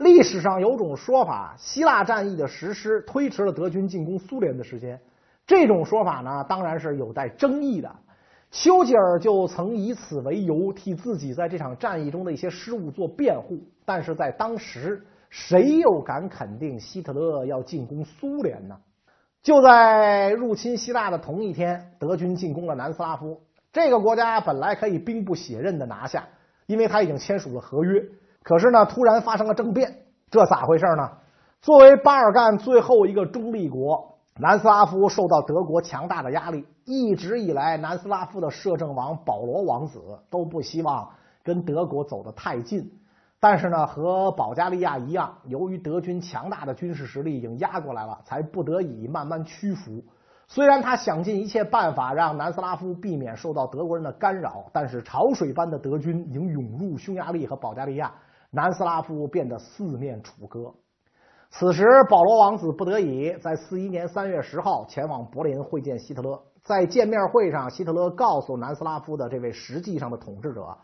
历史上有种说法，希腊战役的实施推迟了德军进攻苏联的时间。这种说法呢，当然是有待争议的。丘吉尔就曾以此为由，替自己在这场战役中的一些失误做辩护。但是在当时，谁又敢肯定希特勒要进攻苏联呢？就在入侵希腊的同一天，德军进攻了南斯拉夫。这个国家本来可以兵不血刃的拿下，因为他已经签署了合约。可是呢，突然发生了政变，这咋回事呢？作为巴尔干最后一个中立国，南斯拉夫受到德国强大的压力。一直以来，南斯拉夫的摄政王保罗王子都不希望跟德国走得太近。但是呢，和保加利亚一样，由于德军强大的军事实力已经压过来了，才不得已慢慢屈服。虽然他想尽一切办法让南斯拉夫避免受到德国人的干扰，但是潮水般的德军已经涌入匈牙利和保加利亚。南斯拉夫变得四面楚歌。此时，保罗王子不得已在四一年三月十号前往柏林会见希特勒。在见面会上，希特勒告诉南斯拉夫的这位实际上的统治者，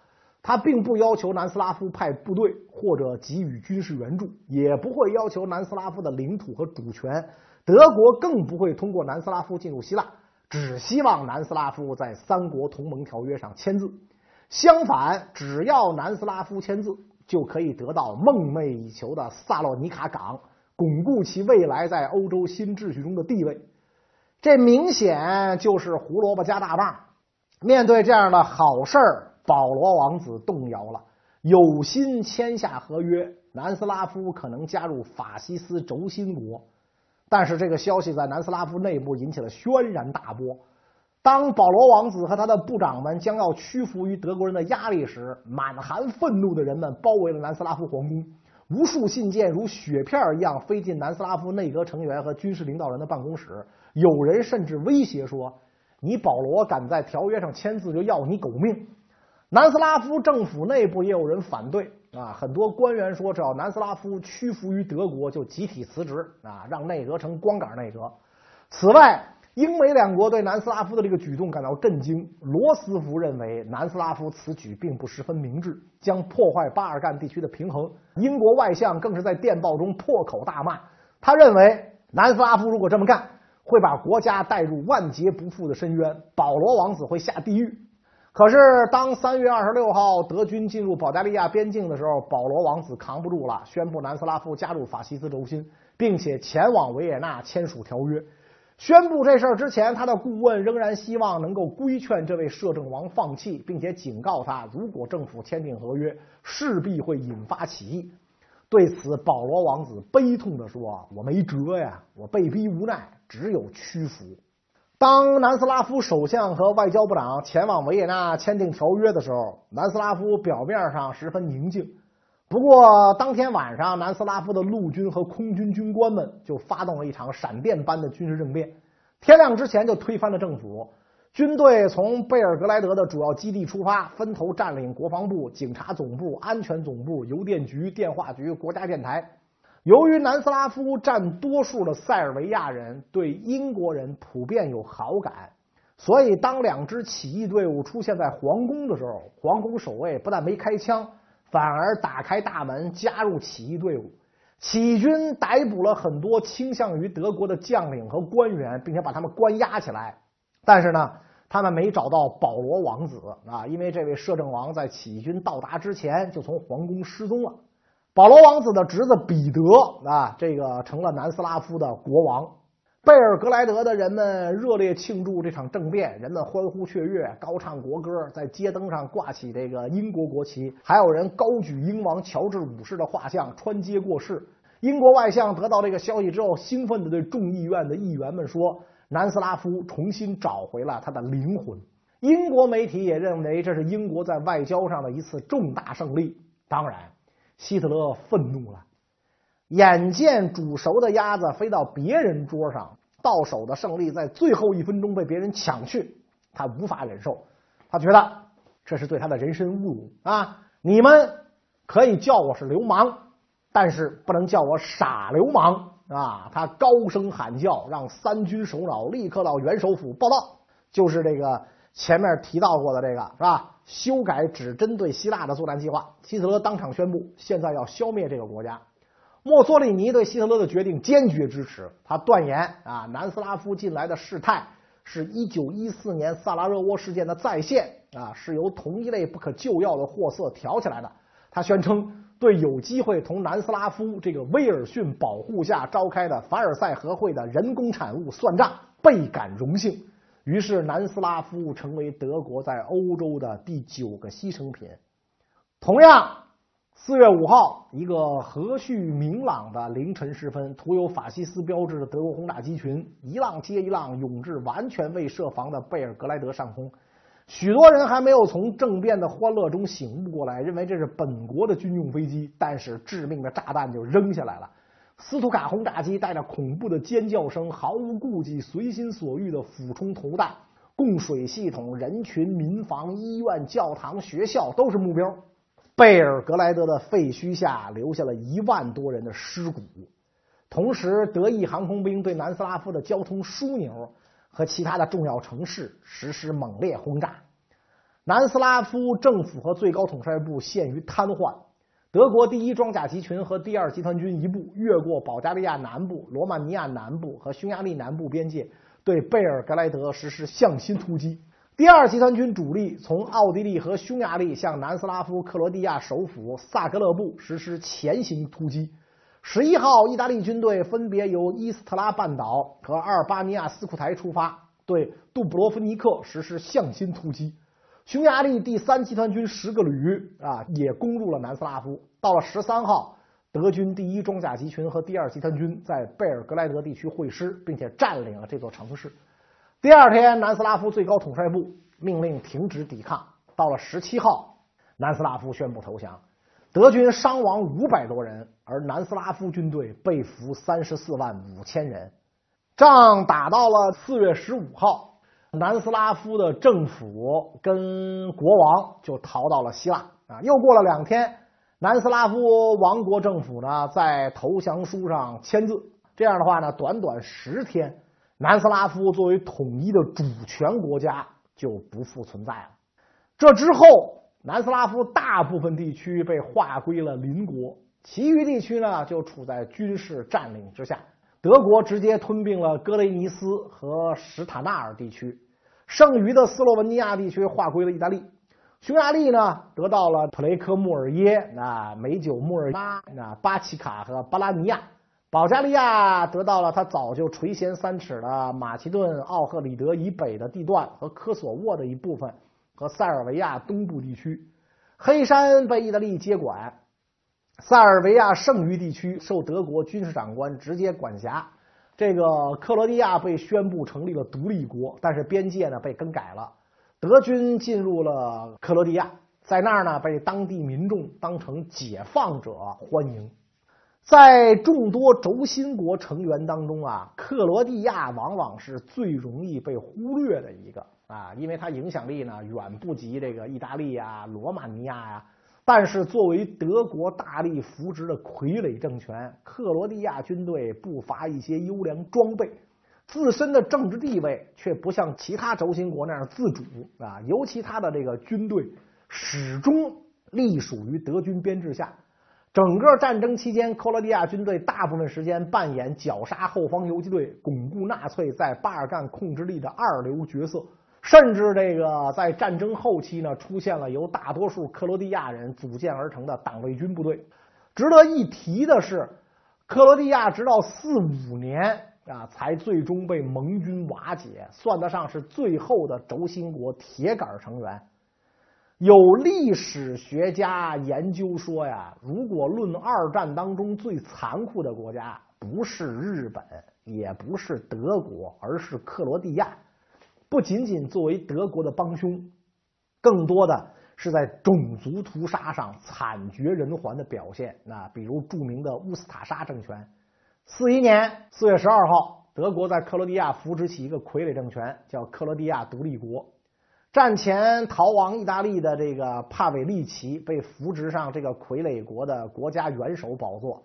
他并不要求南斯拉夫派部队或者给予军事援助，也不会要求南斯拉夫的领土和主权。德国更不会通过南斯拉夫进入希腊，只希望南斯拉夫在三国同盟条约上签字。相反，只要南斯拉夫签字。就可以得到梦寐以求的萨洛尼卡港，巩固其未来在欧洲新秩序中的地位。这明显就是胡萝卜加大棒。面对这样的好事儿，保罗王子动摇了，有心签下合约，南斯拉夫可能加入法西斯轴心国。但是这个消息在南斯拉夫内部引起了轩然大波。当保罗王子和他的部长们将要屈服于德国人的压力时，满含愤怒的人们包围了南斯拉夫皇宫，无数信件如雪片一样飞进南斯拉夫内阁成员和军事领导人的办公室。有人甚至威胁说：“你保罗敢在条约上签字，就要你狗命！”南斯拉夫政府内部也有人反对啊，很多官员说，只要南斯拉夫屈服于德国，就集体辞职啊，让内阁成光杆内阁。此外，英美两国对南斯拉夫的这个举动感到震惊。罗斯福认为南斯拉夫此举并不十分明智，将破坏巴尔干地区的平衡。英国外相更是在电报中破口大骂。他认为南斯拉夫如果这么干，会把国家带入万劫不复的深渊，保罗王子会下地狱。可是，当三月二十六号德军进入保加利亚边境的时候，保罗王子扛不住了，宣布南斯拉夫加入法西斯轴心，并且前往维也纳签署条约。宣布这事儿之前，他的顾问仍然希望能够规劝这位摄政王放弃，并且警告他，如果政府签订合约，势必会引发起义。对此，保罗王子悲痛的说：“我没辙呀，我被逼无奈，只有屈服。”当南斯拉夫首相和外交部长前往维也纳签订条约的时候，南斯拉夫表面上十分宁静。不过，当天晚上，南斯拉夫的陆军和空军军官们就发动了一场闪电般的军事政变。天亮之前就推翻了政府，军队从贝尔格莱德的主要基地出发，分头占领国防部、警察总部、安全总部、邮电局、电话局、国家电台。由于南斯拉夫占多数的塞尔维亚人对英国人普遍有好感，所以当两支起义队伍出现在皇宫的时候，皇宫守卫不但没开枪。反而打开大门，加入起义队伍。起义军逮捕了很多倾向于德国的将领和官员，并且把他们关押起来。但是呢，他们没找到保罗王子啊，因为这位摄政王在起义军到达之前就从皇宫失踪了。保罗王子的侄子彼得啊，这个成了南斯拉夫的国王。贝尔格莱德的人们热烈庆祝这场政变，人们欢呼雀跃，高唱国歌，在街灯上挂起这个英国国旗，还有人高举英王乔治五世的画像穿街过市。英国外相得到这个消息之后，兴奋的对众议院的议员们说：“南斯拉夫重新找回了他的灵魂。”英国媒体也认为这是英国在外交上的一次重大胜利。当然，希特勒愤怒了。眼见煮熟的鸭子飞到别人桌上，到手的胜利在最后一分钟被别人抢去，他无法忍受。他觉得这是对他的人身侮辱啊！你们可以叫我是流氓，但是不能叫我傻流氓啊！他高声喊叫，让三军首脑立刻到元首府报道。就是这个前面提到过的这个是吧？修改只针对希腊的作战计划。希特勒当场宣布，现在要消灭这个国家。墨索里尼对希特勒的决定坚决支持，他断言啊，南斯拉夫近来的事态是一九一四年萨拉热窝事件的再现啊，是由同一类不可救药的货色挑起来的。他宣称，对有机会同南斯拉夫这个威尔逊保护下召开的凡尔赛和会的人工产物算账，倍感荣幸。于是，南斯拉夫成为德国在欧洲的第九个牺牲品。同样。四月五号，一个和煦明朗的凌晨时分，涂有法西斯标志的德国轰炸机群一浪接一浪涌至完全未设防的贝尔格莱德上空。许多人还没有从政变的欢乐中醒悟过来，认为这是本国的军用飞机，但是致命的炸弹就扔下来了。斯图卡轰炸机带着恐怖的尖叫声，毫无顾忌、随心所欲的俯冲投弹，供水系统、人群、民房、医院、教堂、学校都是目标。贝尔格莱德的废墟下留下了一万多人的尸骨，同时，德意航空兵对南斯拉夫的交通枢纽和其他的重要城市实施猛烈轰炸。南斯拉夫政府和最高统帅部陷于瘫痪。德国第一装甲集群和第二集团军一部越过保加利亚南部、罗马尼亚南部和匈牙利南部边界，对贝尔格莱德实施向心突击。第二集团军主力从奥地利和匈牙利向南斯拉夫克罗地亚首府萨格勒布实施前行突击。十一号，意大利军队分别由伊斯特拉半岛和阿尔巴尼亚斯库台出发，对杜布罗夫尼克实施向心突击。匈牙利第三集团军十个旅啊也攻入了南斯拉夫。到了十三号，德军第一装甲集群和第二集团军在贝尔格莱德地区会师，并且占领了这座城市。第二天，南斯拉夫最高统帅部命令停止抵抗。到了十七号，南斯拉夫宣布投降。德军伤亡五百多人，而南斯拉夫军队被俘三十四万五千人。仗打到了四月十五号，南斯拉夫的政府跟国王就逃到了希腊。啊，又过了两天，南斯拉夫王国政府呢在投降书上签字。这样的话呢，短短十天。南斯拉夫作为统一的主权国家就不复存在了。这之后，南斯拉夫大部分地区被划归了邻国，其余地区呢就处在军事占领之下。德国直接吞并了格雷尼斯和史塔纳尔地区，剩余的斯洛文尼亚地区划归了意大利。匈牙利呢得到了普雷科穆尔耶、那美酒穆尔巴、那巴奇卡和巴拉尼亚。保加利亚得到了他早就垂涎三尺的马其顿奥赫里德以北的地段和科索沃的一部分，和塞尔维亚东部地区。黑山被意大利接管，塞尔维亚剩余地区受德国军事长官直接管辖。这个克罗地亚被宣布成立了独立国，但是边界呢被更改了。德军进入了克罗地亚，在那儿呢被当地民众当成解放者欢迎。在众多轴心国成员当中啊，克罗地亚往往是最容易被忽略的一个啊，因为它影响力呢远不及这个意大利啊、罗马尼亚呀。但是作为德国大力扶植的傀儡政权，克罗地亚军队不乏一些优良装备，自身的政治地位却不像其他轴心国那样自主啊，尤其他的这个军队始终隶属于德军编制下。整个战争期间，克罗地亚军队大部分时间扮演绞杀后方游击队、巩固纳粹在巴尔干控制力的二流角色。甚至这个在战争后期呢，出现了由大多数克罗地亚人组建而成的党卫军部队。值得一提的是，克罗地亚直到四五年啊，才最终被盟军瓦解，算得上是最后的轴心国铁杆成员。有历史学家研究说呀，如果论二战当中最残酷的国家，不是日本，也不是德国，而是克罗地亚。不仅仅作为德国的帮凶，更多的是在种族屠杀上惨绝人寰的表现。那比如著名的乌斯塔沙政权。四一年四月十二号，德国在克罗地亚扶植起一个傀儡政权，叫克罗地亚独立国。战前逃亡意大利的这个帕韦利奇被扶植上这个傀儡国的国家元首宝座。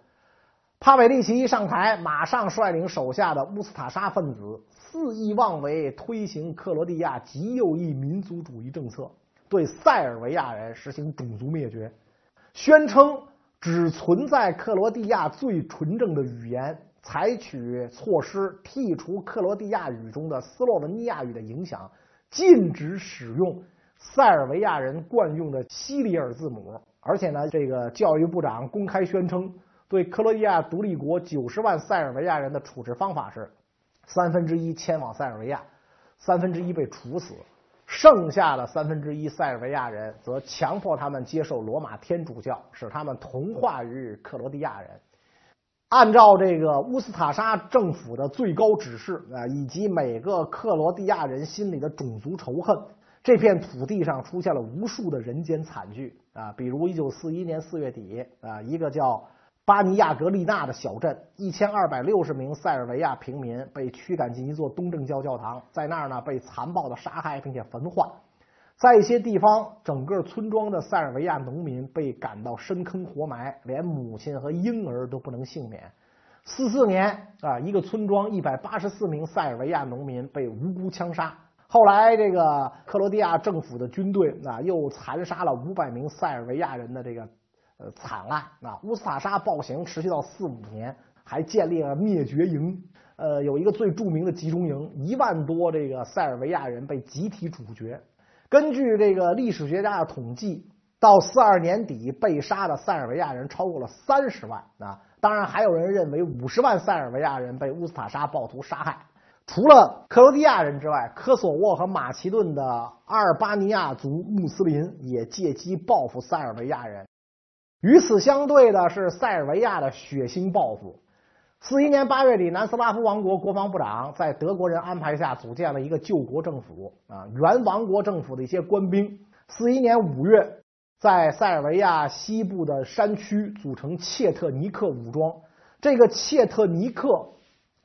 帕韦利奇一上台，马上率领手下的乌斯塔沙分子肆意妄为，推行克罗地亚极右翼民族主义政策，对塞尔维亚人实行种族灭绝，宣称只存在克罗地亚最纯正的语言，采取措施剔除克罗地亚语中的斯洛文尼亚语的影响，禁止使用塞尔维亚人惯用的西里尔字母。而且呢，这个教育部长公开宣称，对克罗地亚独立国九十万塞尔维亚人的处置方法是：三分之一迁往塞尔维亚，三分之一被处死。剩下的三分之一塞尔维亚人则强迫他们接受罗马天主教，使他们同化于克罗地亚人。按照这个乌斯塔沙政府的最高指示啊，以及每个克罗地亚人心里的种族仇恨，这片土地上出现了无数的人间惨剧啊，比如一九四一年四月底啊，一个叫。巴尼亚格利纳的小镇，一千二百六十名塞尔维亚平民被驱赶进一座东正教教堂，在那儿呢被残暴的杀害并且焚化。在一些地方，整个村庄的塞尔维亚农民被赶到深坑活埋，连母亲和婴儿都不能幸免。四四年啊，一个村庄一百八十四名塞尔维亚农民被无辜枪杀。后来，这个克罗地亚政府的军队啊，又残杀了五百名塞尔维亚人的这个。呃，惨案啊！乌斯塔沙暴行持续到四五年，还建立了灭绝营。呃，有一个最著名的集中营，一万多这个塞尔维亚人被集体处决。根据这个历史学家的统计，到四二年底被杀的塞尔维亚人超过了三十万啊！当然，还有人认为五十万塞尔维亚人被乌斯塔沙暴徒杀害。除了克罗地亚人之外，科索沃和马其顿的阿尔巴尼亚族穆斯林也借机报复塞尔维亚人。与此相对的是塞尔维亚的血腥报复。四一年八月底，南斯拉夫王国国防部长在德国人安排下组建了一个救国政府啊，原王国政府的一些官兵。四一年五月，在塞尔维亚西部的山区组成切特尼克武装。这个切特尼克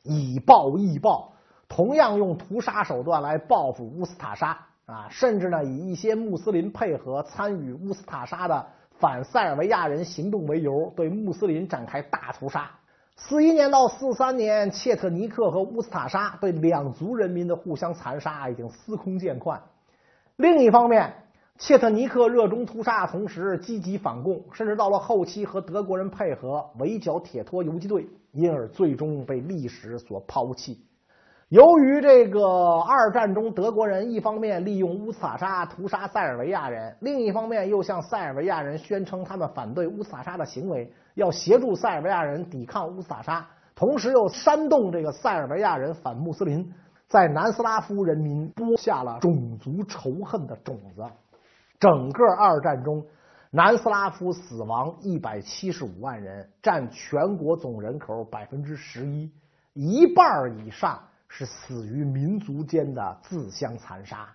以暴易暴，同样用屠杀手段来报复乌斯塔沙啊，甚至呢以一些穆斯林配合参与乌斯塔沙的。反塞尔维亚人行动为由，对穆斯林展开大屠杀。四一年到四三年，切特尼克和乌斯塔沙对两族人民的互相残杀已经司空见惯。另一方面，切特尼克热衷屠杀，同时积极反共，甚至到了后期和德国人配合围剿铁托游击队，因而最终被历史所抛弃。由于这个二战中，德国人一方面利用乌斯塔沙屠杀塞尔维亚人，另一方面又向塞尔维亚人宣称他们反对乌斯塔沙的行为，要协助塞尔维亚人抵抗乌斯塔沙，同时又煽动这个塞尔维亚人反穆斯林，在南斯拉夫人民播下了种族仇恨的种子。整个二战中，南斯拉夫死亡一百七十五万人，占全国总人口百分之十一，一半以上。是死于民族间的自相残杀，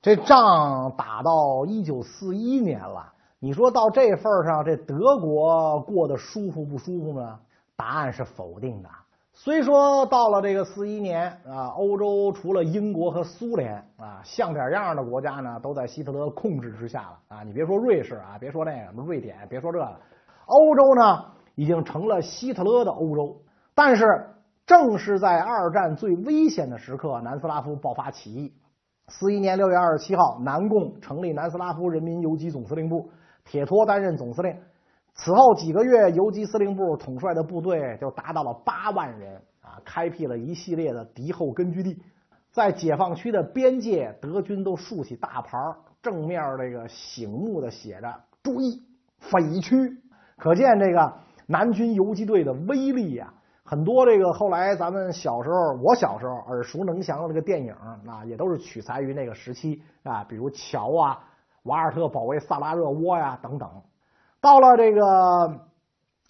这仗打到一九四一年了。你说到这份上，这德国过得舒服不舒服呢？答案是否定的。虽说到了这个四一年啊，欧洲除了英国和苏联啊，像点样的国家呢，都在希特勒控制之下了啊。你别说瑞士啊，别说那个什么瑞典，别说这个，欧洲呢已经成了希特勒的欧洲，但是。正是在二战最危险的时刻，南斯拉夫爆发起义。四一年六月二十七号，南共成立南斯拉夫人民游击总司令部，铁托担任总司令。此后几个月，游击司令部统帅的部队就达到了八万人啊，开辟了一系列的敌后根据地。在解放区的边界，德军都竖起大牌，正面这个醒目的写着“注意匪区”，可见这个南军游击队的威力呀。很多这个后来咱们小时候，我小时候耳熟能详的这个电影啊，也都是取材于那个时期啊，比如乔啊、瓦尔特保卫萨拉热窝呀等等。到了这个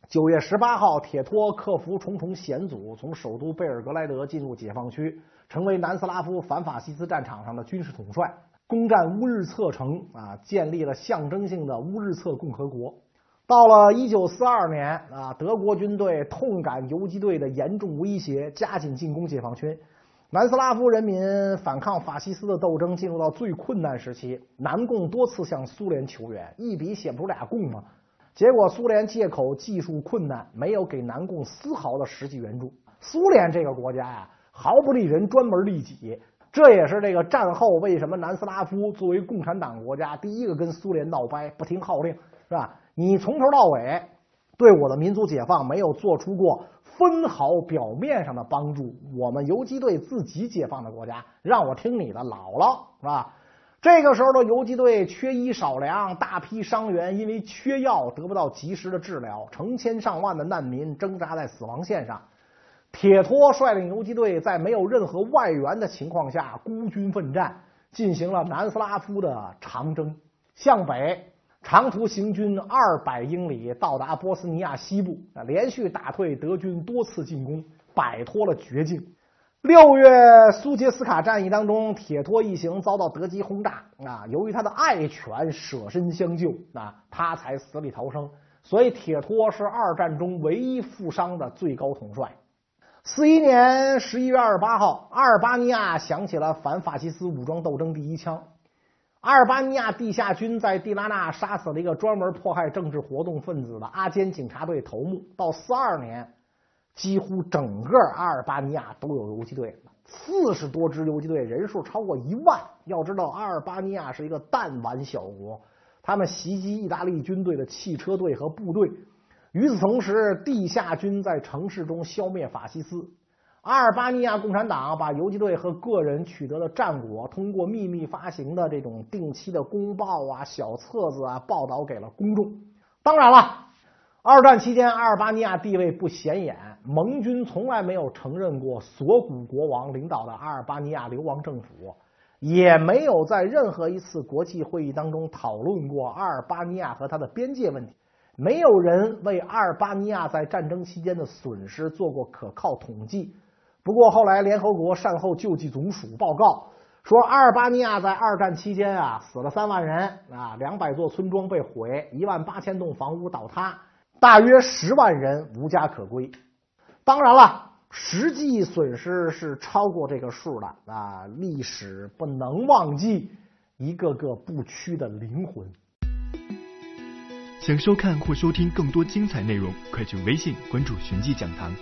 九月十八号，铁托克服重重险阻，从首都贝尔格莱德进入解放区，成为南斯拉夫反法西斯战场上的军事统帅，攻占乌日策城啊，建立了象征性的乌日策共和国。到了一九四二年啊，德国军队痛感游击队的严重威胁，加紧进攻解放军。南斯拉夫人民反抗法西斯的斗争进入到最困难时期。南共多次向苏联求援，一笔写不出俩共嘛。结果苏联借口技术困难，没有给南共丝毫的实际援助。苏联这个国家呀，毫不利人，专门利己。这也是这个战后为什么南斯拉夫作为共产党国家，第一个跟苏联闹掰，不听号令，是吧？你从头到尾对我的民族解放没有做出过分毫表面上的帮助。我们游击队自己解放的国家，让我听你的，老了是吧？这个时候的游击队缺衣少粮，大批伤员因为缺药得不到及时的治疗，成千上万的难民挣扎在死亡线上。铁托率领游击队在没有任何外援的情况下孤军奋战，进行了南斯拉夫的长征，向北长途行军二百英里，到达波斯尼亚西部，啊，连续打退德军多次进攻，摆脱了绝境。六月苏杰斯卡战役当中，铁托一行遭到德机轰炸，啊，由于他的爱犬舍身相救，啊，他才死里逃生。所以铁托是二战中唯一负伤的最高统帅。四一年十一月二十八号，阿尔巴尼亚响起了反法西斯武装斗争第一枪。阿尔巴尼亚地下军在蒂拉纳杀死了一个专门迫害政治活动分子的阿坚警察队头目。到四二年，几乎整个阿尔巴尼亚都有游击队，四十多支游击队，人数超过一万。要知道，阿尔巴尼亚是一个弹丸小国，他们袭击意大利军队的汽车队和部队。与此同时，地下军在城市中消灭法西斯。阿尔巴尼亚共产党把游击队和个人取得的战果，通过秘密发行的这种定期的公报啊、小册子啊，报道给了公众。当然了，二战期间阿尔巴尼亚地位不显眼，盟军从来没有承认过索古国王领导的阿尔巴尼亚流亡政府，也没有在任何一次国际会议当中讨论过阿尔巴尼亚和他的边界问题。没有人为阿尔巴尼亚在战争期间的损失做过可靠统计。不过后来联合国善后救济总署报告说，阿尔巴尼亚在二战期间啊死了三万人啊，两百座村庄被毁，一万八千栋房屋倒塌，大约十万人无家可归。当然了，实际损失是超过这个数的啊！历史不能忘记一个个不屈的灵魂。想收看或收听更多精彩内容，快去微信关注“寻迹讲堂”。